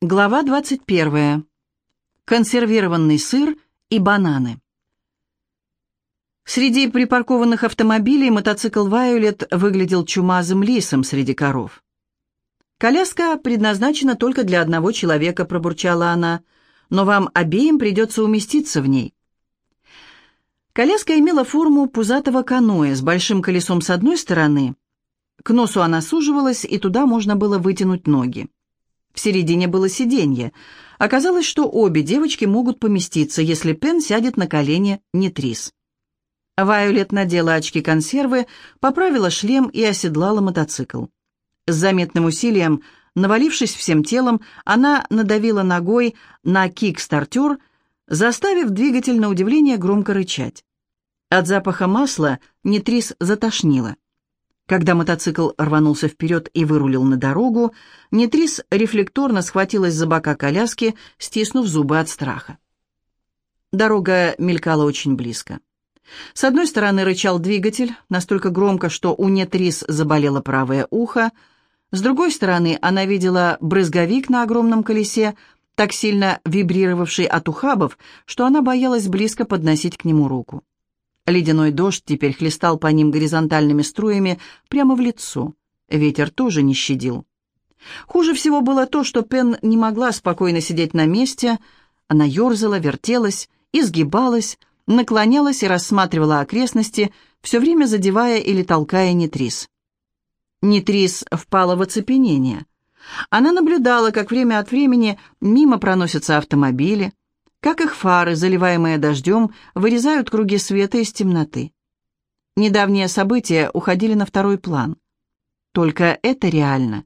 Глава 21. Консервированный сыр и бананы. Среди припаркованных автомобилей мотоцикл «Вайолет» выглядел чумазым лисом среди коров. «Коляска предназначена только для одного человека», — пробурчала она, «но вам обеим придется уместиться в ней». Коляска имела форму пузатого каноэ с большим колесом с одной стороны. К носу она суживалась, и туда можно было вытянуть ноги. В середине было сиденье. Оказалось, что обе девочки могут поместиться, если Пен сядет на колени Нетрис. Вайолет надела очки-консервы, поправила шлем и оседлала мотоцикл. С заметным усилием, навалившись всем телом, она надавила ногой на кик-стартер, заставив двигатель на удивление громко рычать. От запаха масла Нетрис затошнила. Когда мотоцикл рванулся вперед и вырулил на дорогу, Нетрис рефлекторно схватилась за бока коляски, стиснув зубы от страха. Дорога мелькала очень близко. С одной стороны рычал двигатель, настолько громко, что у Нетрис заболело правое ухо. С другой стороны она видела брызговик на огромном колесе, так сильно вибрировавший от ухабов, что она боялась близко подносить к нему руку. Ледяной дождь теперь хлестал по ним горизонтальными струями прямо в лицо. Ветер тоже не щадил. Хуже всего было то, что Пен не могла спокойно сидеть на месте. Она ерзала, вертелась, изгибалась, наклонялась и рассматривала окрестности, все время задевая или толкая Нетрис. Нетрис впала в оцепенение. Она наблюдала, как время от времени мимо проносятся автомобили, как их фары, заливаемые дождем, вырезают круги света из темноты. Недавние события уходили на второй план. Только это реально.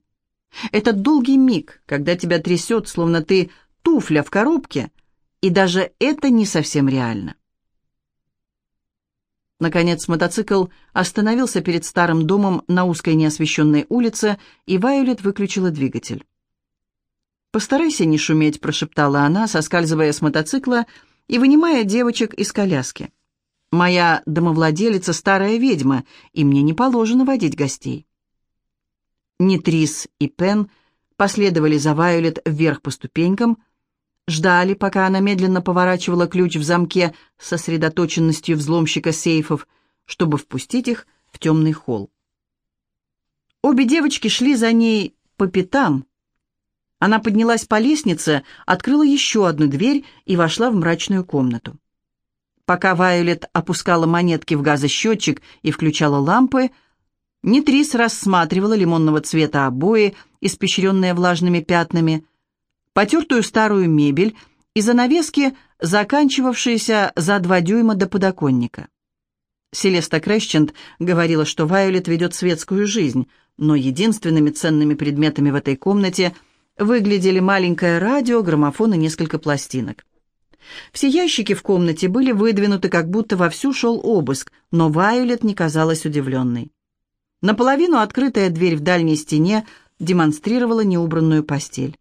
Этот долгий миг, когда тебя трясет, словно ты туфля в коробке, и даже это не совсем реально. Наконец мотоцикл остановился перед старым домом на узкой неосвещенной улице, и Вайолет выключила двигатель. «Постарайся не шуметь», — прошептала она, соскальзывая с мотоцикла и вынимая девочек из коляски. «Моя домовладелица — старая ведьма, и мне не положено водить гостей». Нитрис и Пен последовали за Вайолет вверх по ступенькам, ждали, пока она медленно поворачивала ключ в замке с сосредоточенностью взломщика сейфов, чтобы впустить их в темный холл. Обе девочки шли за ней по пятам, она поднялась по лестнице, открыла еще одну дверь и вошла в мрачную комнату. Пока Вайолет опускала монетки в газосчетчик и включала лампы, Нитрис рассматривала лимонного цвета обои, испещренные влажными пятнами, потертую старую мебель и занавески, заканчивавшиеся за два дюйма до подоконника. Селеста Крэщент говорила, что Вайолет ведет светскую жизнь, но единственными ценными предметами в этой комнате – выглядели маленькое радио, граммофон и несколько пластинок. Все ящики в комнате были выдвинуты, как будто вовсю шел обыск, но Вайолет не казалась удивленной. Наполовину открытая дверь в дальней стене демонстрировала неубранную постель.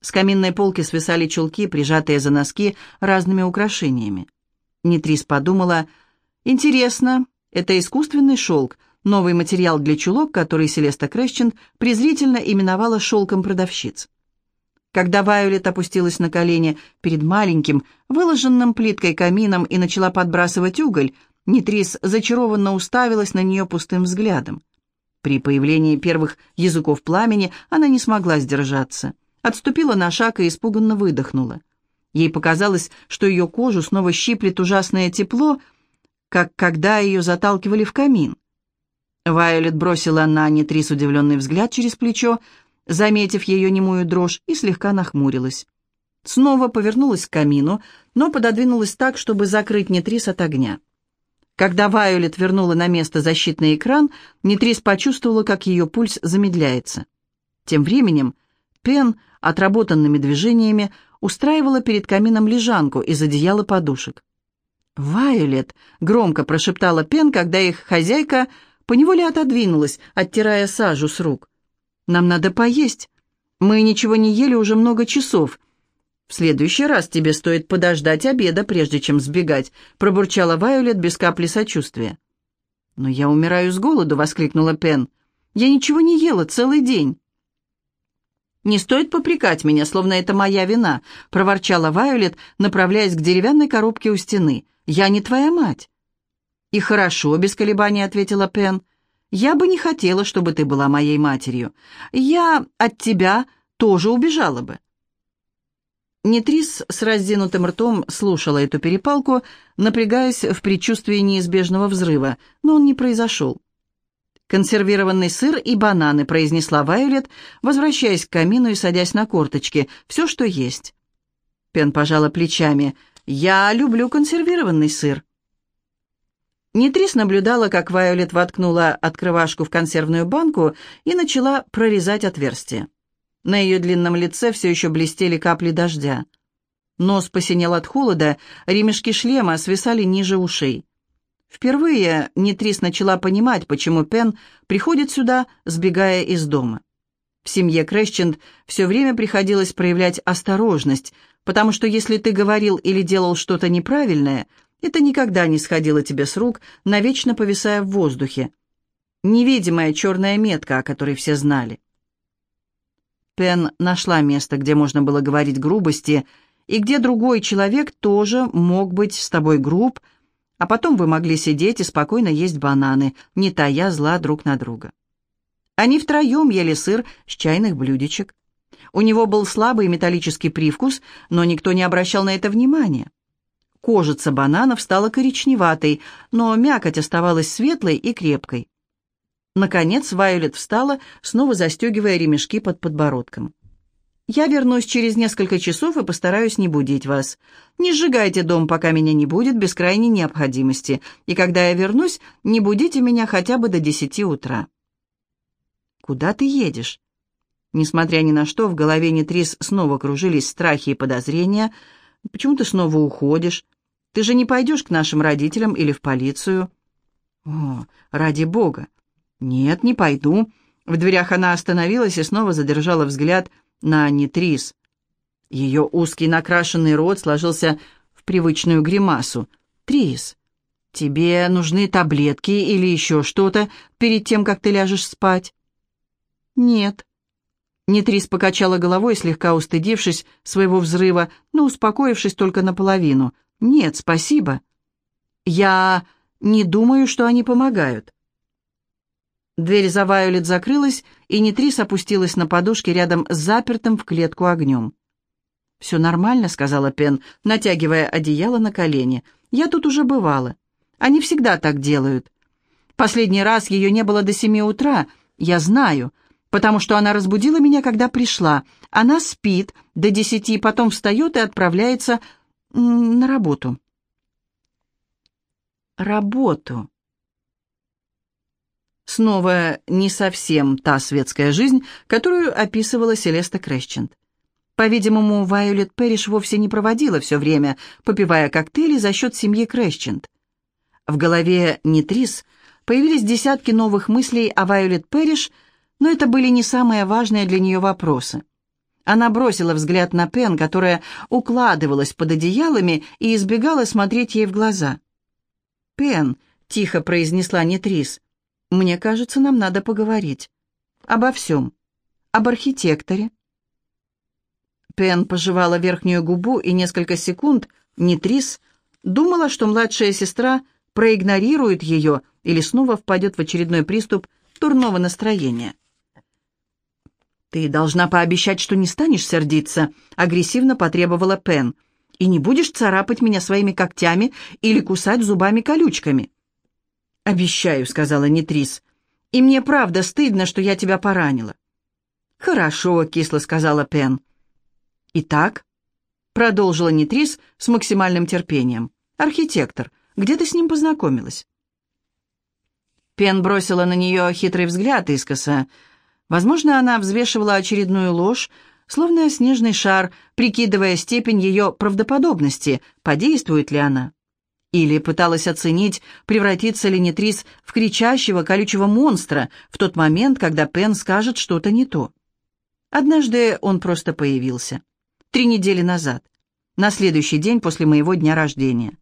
С каминной полки свисали чулки, прижатые за носки разными украшениями. Нитрис подумала, «Интересно, это искусственный шелк, новый материал для чулок, который Селеста Крэщен презрительно именовала шелком продавщиц. Когда Вайолет опустилась на колени перед маленьким, выложенным плиткой камином и начала подбрасывать уголь, Нитрис зачарованно уставилась на нее пустым взглядом. При появлении первых языков пламени она не смогла сдержаться. Отступила на шаг и испуганно выдохнула. Ей показалось, что ее кожу снова щиплет ужасное тепло, как когда ее заталкивали в камин. Вайолет бросила на Нитрис удивленный взгляд через плечо, заметив ее немую дрожь, и слегка нахмурилась. Снова повернулась к камину, но пододвинулась так, чтобы закрыть Нетрис от огня. Когда Вайолет вернула на место защитный экран, Нетрис почувствовала, как ее пульс замедляется. Тем временем Пен, отработанными движениями, устраивала перед камином лежанку из одеяла подушек. «Вайолет!» — громко прошептала Пен, когда их хозяйка поневоле отодвинулась, оттирая сажу с рук. Нам надо поесть. Мы ничего не ели уже много часов. В следующий раз тебе стоит подождать обеда, прежде чем сбегать», пробурчала Вайолет без капли сочувствия. «Но я умираю с голоду», — воскликнула Пен. «Я ничего не ела целый день». «Не стоит попрекать меня, словно это моя вина», — проворчала Вайолет, направляясь к деревянной коробке у стены. «Я не твоя мать». «И хорошо», — без колебаний ответила Пен. «Я бы не хотела, чтобы ты была моей матерью. Я от тебя тоже убежала бы». Нитрис с разденутым ртом слушала эту перепалку, напрягаясь в предчувствии неизбежного взрыва, но он не произошел. «Консервированный сыр и бананы», — произнесла Вайолет, возвращаясь к камину и садясь на корточки. «Все, что есть». Пен пожала плечами. «Я люблю консервированный сыр». Нитрис наблюдала, как Вайолет воткнула открывашку в консервную банку и начала прорезать отверстие. На ее длинном лице все еще блестели капли дождя. Нос посинел от холода, ремешки шлема свисали ниже ушей. Впервые Нитрис начала понимать, почему Пен приходит сюда, сбегая из дома. В семье Крэщенд все время приходилось проявлять осторожность, потому что если ты говорил или делал что-то неправильное, это никогда не сходило тебе с рук, навечно повисая в воздухе. Невидимая черная метка, о которой все знали. Пен нашла место, где можно было говорить грубости, и где другой человек тоже мог быть с тобой груб, а потом вы могли сидеть и спокойно есть бананы, не тая зла друг на друга. Они втроем ели сыр с чайных блюдечек. У него был слабый металлический привкус, но никто не обращал на это внимания. Кожица бананов стала коричневатой, но мякоть оставалась светлой и крепкой. Наконец Вайолет встала, снова застегивая ремешки под подбородком. Я вернусь через несколько часов и постараюсь не будить вас. Не сжигайте дом, пока меня не будет, без крайней необходимости. И когда я вернусь, не будите меня хотя бы до десяти утра». «Куда ты едешь?» Несмотря ни на что, в голове Нитрис снова кружились страхи и подозрения. «Почему ты снова уходишь? Ты же не пойдешь к нашим родителям или в полицию?» «О, ради бога!» «Нет, не пойду». В дверях она остановилась и снова задержала взгляд на Нитрис. Ее узкий накрашенный рот сложился в привычную гримасу. «Трис, тебе нужны таблетки или еще что-то перед тем, как ты ляжешь спать?» «Нет». Нитрис покачала головой, слегка устыдившись своего взрыва, но успокоившись только наполовину. «Нет, спасибо. Я не думаю, что они помогают». Дверь за Вайолет закрылась, и Нитрис опустилась на подушке рядом с запертым в клетку огнем. «Все нормально», — сказала Пен, натягивая одеяло на колени. «Я тут уже бывала. Они всегда так делают. Последний раз ее не было до семи утра, я знаю, потому что она разбудила меня, когда пришла. Она спит до десяти, потом встает и отправляется на работу». «Работу», Снова не совсем та светская жизнь, которую описывала Селеста Крэсчент. По-видимому, Вайолет Пэриш вовсе не проводила все время, попивая коктейли за счет семьи Крэсчент. В голове Нитрис появились десятки новых мыслей о Вайолет Пэриш, но это были не самые важные для нее вопросы. Она бросила взгляд на Пен, которая укладывалась под одеялами и избегала смотреть ей в глаза. «Пен», — тихо произнесла Нитрис, — мне кажется, нам надо поговорить. Обо всем. Об архитекторе. Пен пожевала верхнюю губу и несколько секунд, не трис, думала, что младшая сестра проигнорирует ее или снова впадет в очередной приступ турного настроения. «Ты должна пообещать, что не станешь сердиться», — агрессивно потребовала Пен, «и не будешь царапать меня своими когтями или кусать зубами-колючками». «Обещаю», — сказала Нитрис. «И мне правда стыдно, что я тебя поранила». «Хорошо», — кисло сказала Пен. «Итак», — продолжила Нитрис с максимальным терпением. «Архитектор, где ты с ним познакомилась?» Пен бросила на нее хитрый взгляд искоса. Возможно, она взвешивала очередную ложь, словно снежный шар, прикидывая степень ее правдоподобности, подействует ли она. Или пыталась оценить, превратится ли Нитрис в кричащего, колючего монстра в тот момент, когда Пен скажет что-то не то. Однажды он просто появился. Три недели назад. На следующий день после моего дня рождения.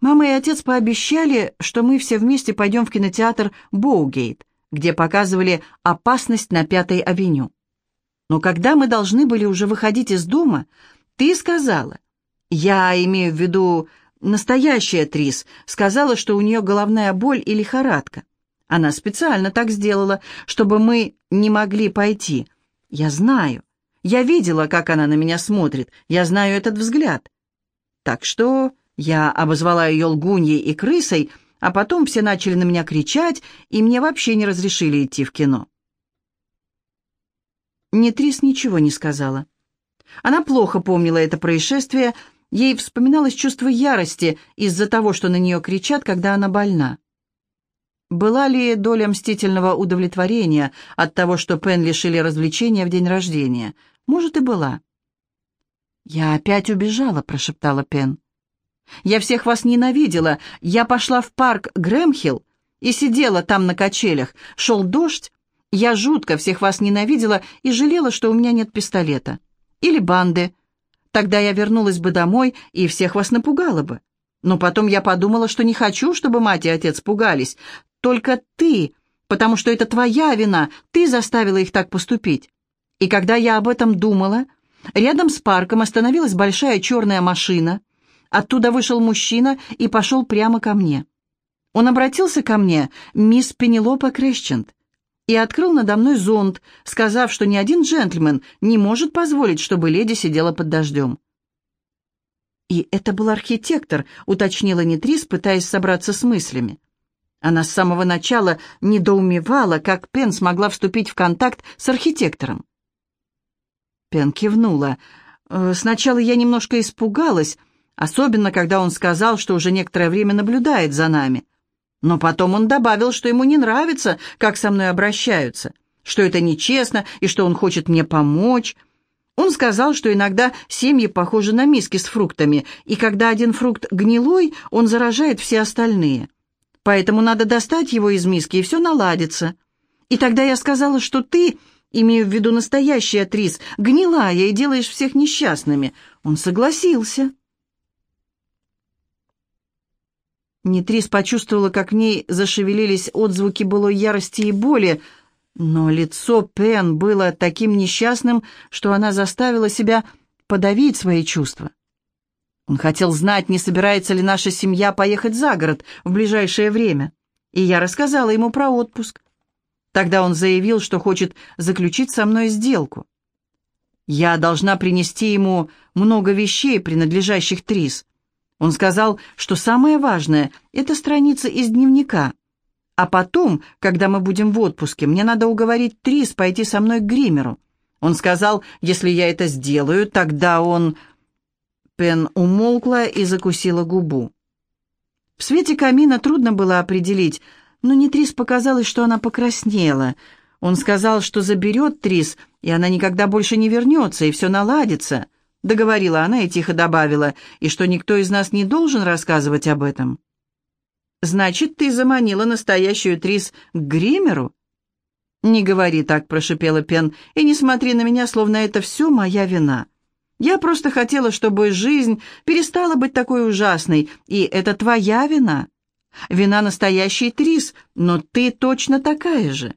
Мама и отец пообещали, что мы все вместе пойдем в кинотеатр «Боугейт», где показывали «Опасность на Пятой авеню». Но когда мы должны были уже выходить из дома, ты сказала, я имею в виду настоящая Трис, сказала, что у нее головная боль и лихорадка. Она специально так сделала, чтобы мы не могли пойти. Я знаю. Я видела, как она на меня смотрит. Я знаю этот взгляд. Так что я обозвала ее лгуньей и крысой, а потом все начали на меня кричать, и мне вообще не разрешили идти в кино. Нетрис ничего не сказала. Она плохо помнила это происшествие, ей вспоминалось чувство ярости из-за того, что на нее кричат, когда она больна. Была ли доля мстительного удовлетворения от того, что Пен лишили развлечения в день рождения? Может, и была. «Я опять убежала», — прошептала Пен. Я всех вас ненавидела. Я пошла в парк Грэмхилл и сидела там на качелях. Шел дождь. Я жутко всех вас ненавидела и жалела, что у меня нет пистолета. Или банды. Тогда я вернулась бы домой и всех вас напугала бы. Но потом я подумала, что не хочу, чтобы мать и отец пугались. Только ты, потому что это твоя вина, ты заставила их так поступить. И когда я об этом думала, рядом с парком остановилась большая черная машина — Оттуда вышел мужчина и пошел прямо ко мне. Он обратился ко мне, мисс Пенелопа Крещент, и открыл надо мной зонт, сказав, что ни один джентльмен не может позволить, чтобы леди сидела под дождем. «И это был архитектор», — уточнила Нитрис, пытаясь собраться с мыслями. Она с самого начала недоумевала, как Пен смогла вступить в контакт с архитектором. Пен кивнула. «Э, «Сначала я немножко испугалась», особенно когда он сказал, что уже некоторое время наблюдает за нами. Но потом он добавил, что ему не нравится, как со мной обращаются, что это нечестно и что он хочет мне помочь. Он сказал, что иногда семьи похожи на миски с фруктами, и когда один фрукт гнилой, он заражает все остальные. Поэтому надо достать его из миски, и все наладится. И тогда я сказала, что ты, имею в виду настоящая Трис, гнилая и делаешь всех несчастными. Он согласился. Нитрис почувствовала, как в ней зашевелились отзвуки былой ярости и боли, но лицо Пен было таким несчастным, что она заставила себя подавить свои чувства. Он хотел знать, не собирается ли наша семья поехать за город в ближайшее время, и я рассказала ему про отпуск. Тогда он заявил, что хочет заключить со мной сделку. Я должна принести ему много вещей, принадлежащих Трис. Он сказал, что самое важное — это страница из дневника. А потом, когда мы будем в отпуске, мне надо уговорить Трис пойти со мной к гримеру. Он сказал, если я это сделаю, тогда он... Пен умолкла и закусила губу. В свете камина трудно было определить, но не Трис показалось, что она покраснела. Он сказал, что заберет Трис, и она никогда больше не вернется, и все наладится. Договорила она и тихо добавила, и что никто из нас не должен рассказывать об этом. «Значит, ты заманила настоящую Трис к гримеру?» «Не говори так», — прошипела Пен, — «и не смотри на меня, словно это все моя вина. Я просто хотела, чтобы жизнь перестала быть такой ужасной, и это твоя вина. Вина настоящей Трис, но ты точно такая же».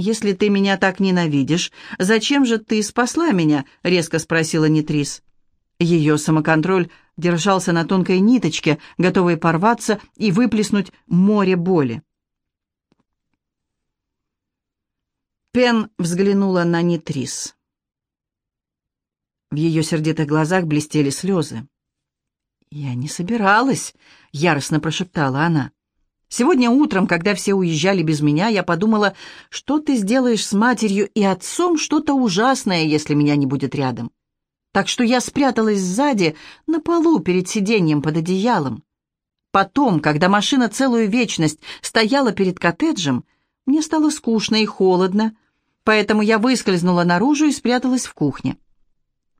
«Если ты меня так ненавидишь, зачем же ты спасла меня?» — резко спросила Нитрис. Ее самоконтроль держался на тонкой ниточке, готовой порваться и выплеснуть море боли. Пен взглянула на Нитрис. В ее сердитых глазах блестели слезы. «Я не собиралась», — яростно прошептала она. Сегодня утром, когда все уезжали без меня, я подумала, что ты сделаешь с матерью и отцом что-то ужасное, если меня не будет рядом. Так что я спряталась сзади, на полу, перед сиденьем под одеялом. Потом, когда машина целую вечность стояла перед коттеджем, мне стало скучно и холодно, поэтому я выскользнула наружу и спряталась в кухне.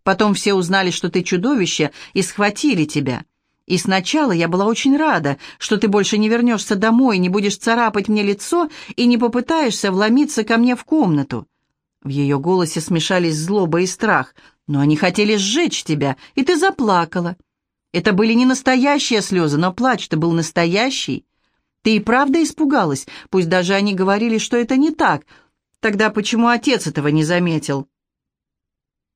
Потом все узнали, что ты чудовище, и схватили тебя — и сначала я была очень рада, что ты больше не вернешься домой, не будешь царапать мне лицо и не попытаешься вломиться ко мне в комнату». В ее голосе смешались злоба и страх. «Но они хотели сжечь тебя, и ты заплакала. Это были не настоящие слезы, но плач-то был настоящий. Ты и правда испугалась, пусть даже они говорили, что это не так. Тогда почему отец этого не заметил?»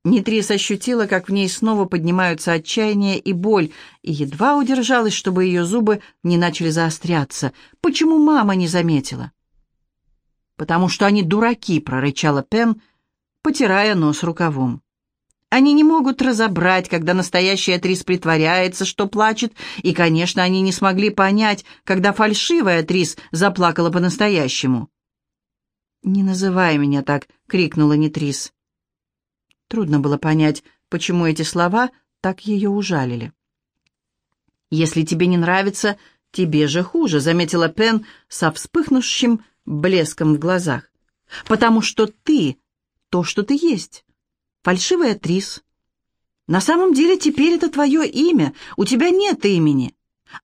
Нитрис ощутила, как в ней снова поднимаются отчаяние и боль, и едва удержалась, чтобы ее зубы не начали заостряться. «Почему мама не заметила?» «Потому что они дураки», — прорычала Пен, потирая нос рукавом. «Они не могут разобрать, когда настоящая Трис притворяется, что плачет, и, конечно, они не смогли понять, когда фальшивая Трис заплакала по-настоящему». «Не называй меня так», — крикнула Нитрис. Трудно было понять, почему эти слова так ее ужалили. «Если тебе не нравится, тебе же хуже», — заметила Пен со вспыхнувшим блеском в глазах. «Потому что ты — то, что ты есть. Фальшивая Трис. На самом деле теперь это твое имя, у тебя нет имени.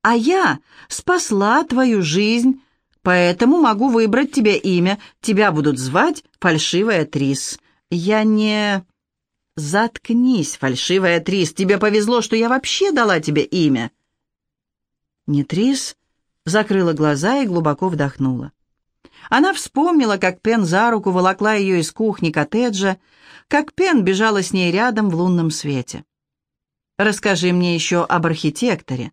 А я спасла твою жизнь, поэтому могу выбрать тебе имя. Тебя будут звать фальшивая Трис. Я не...» «Заткнись, фальшивая Трис, тебе повезло, что я вообще дала тебе имя». Не Трис закрыла глаза и глубоко вдохнула. Она вспомнила, как Пен за руку волокла ее из кухни коттеджа, как Пен бежала с ней рядом в лунном свете. «Расскажи мне еще об архитекторе».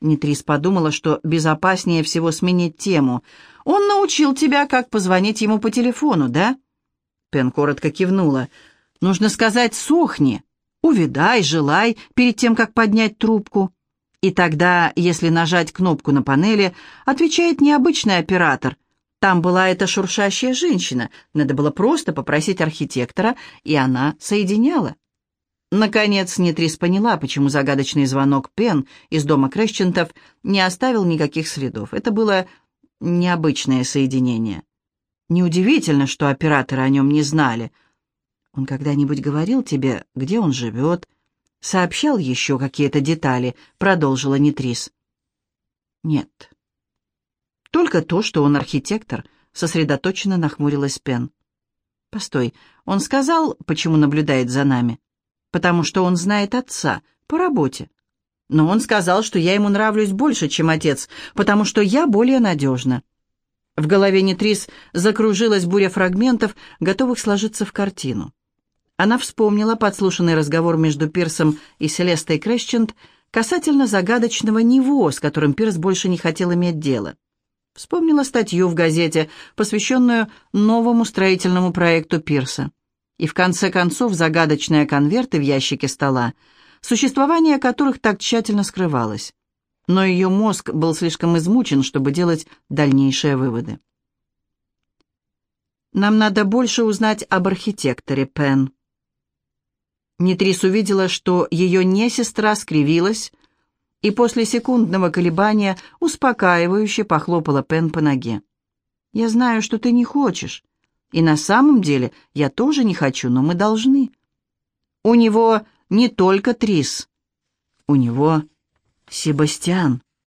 Нитрис подумала, что безопаснее всего сменить тему. «Он научил тебя, как позвонить ему по телефону, да?» Пен коротко кивнула. Нужно сказать «сохни», «увидай», «желай» перед тем, как поднять трубку. И тогда, если нажать кнопку на панели, отвечает необычный оператор. Там была эта шуршащая женщина. Надо было просто попросить архитектора, и она соединяла. Наконец, Нитрис поняла, почему загадочный звонок Пен из дома Крещентов не оставил никаких следов. Это было необычное соединение. Неудивительно, что операторы о нем не знали — он когда-нибудь говорил тебе, где он живет? Сообщал еще какие-то детали?» — продолжила Нитрис. «Нет. Только то, что он архитектор», — сосредоточенно нахмурилась Пен. «Постой, он сказал, почему наблюдает за нами? Потому что он знает отца, по работе. Но он сказал, что я ему нравлюсь больше, чем отец, потому что я более надежна». В голове Нитрис закружилась буря фрагментов, готовых сложиться в картину. Она вспомнила подслушанный разговор между Пирсом и Селестой Крэсчент касательно загадочного него, с которым Пирс больше не хотел иметь дело. Вспомнила статью в газете, посвященную новому строительному проекту Пирса. И в конце концов загадочные конверты в ящике стола, существование которых так тщательно скрывалось. Но ее мозг был слишком измучен, чтобы делать дальнейшие выводы. «Нам надо больше узнать об архитекторе, Пен», Нитрис увидела, что ее не-сестра скривилась, и после секундного колебания успокаивающе похлопала Пен по ноге. «Я знаю, что ты не хочешь. И на самом деле я тоже не хочу, но мы должны. У него не только Трис. У него Себастьян».